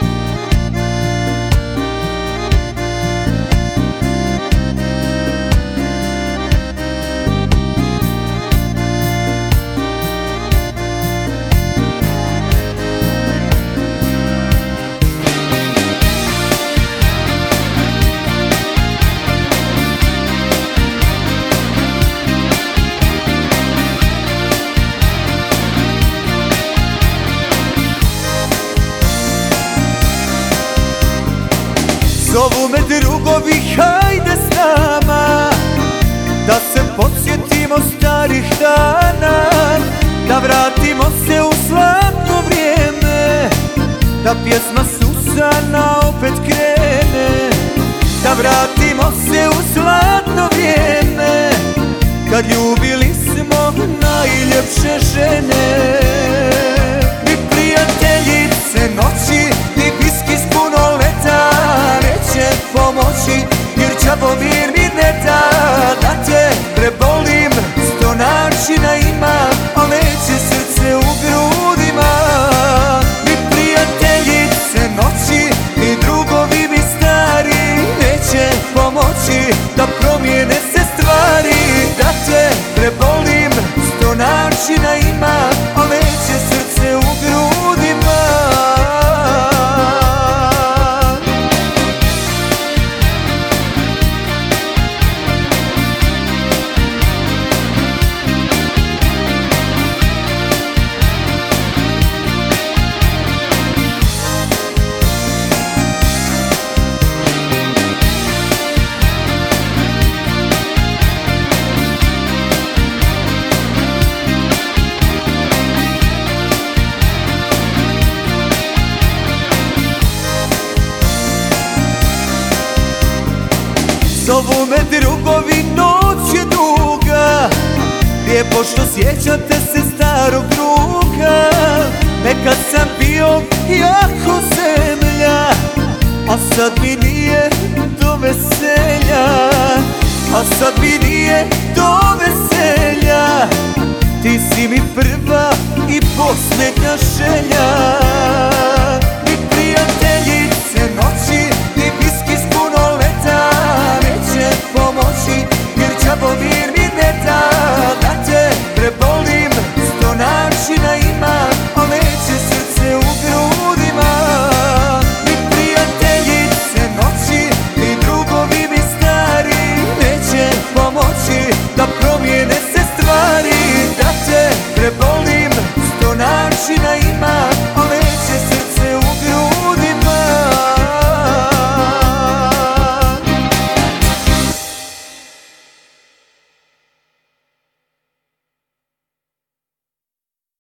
Bye. Zovu me drugovi, hajde s nama Da se podsjetimo starih dana Da vratimo se u slavno vrijeme Da pjesma Susana opet krene Da vratimo se u slavno vrijeme Kad ljubili smo najljepše žene. Mi prijateljice noći she Zovu me drugovi, noć je duga. Lijepo što sjećate se starog druga Nekad sam bio jako zemlja A sad mi nije do veselja. A sad mi nije do veselja. Ti si mi prva i posljednja želja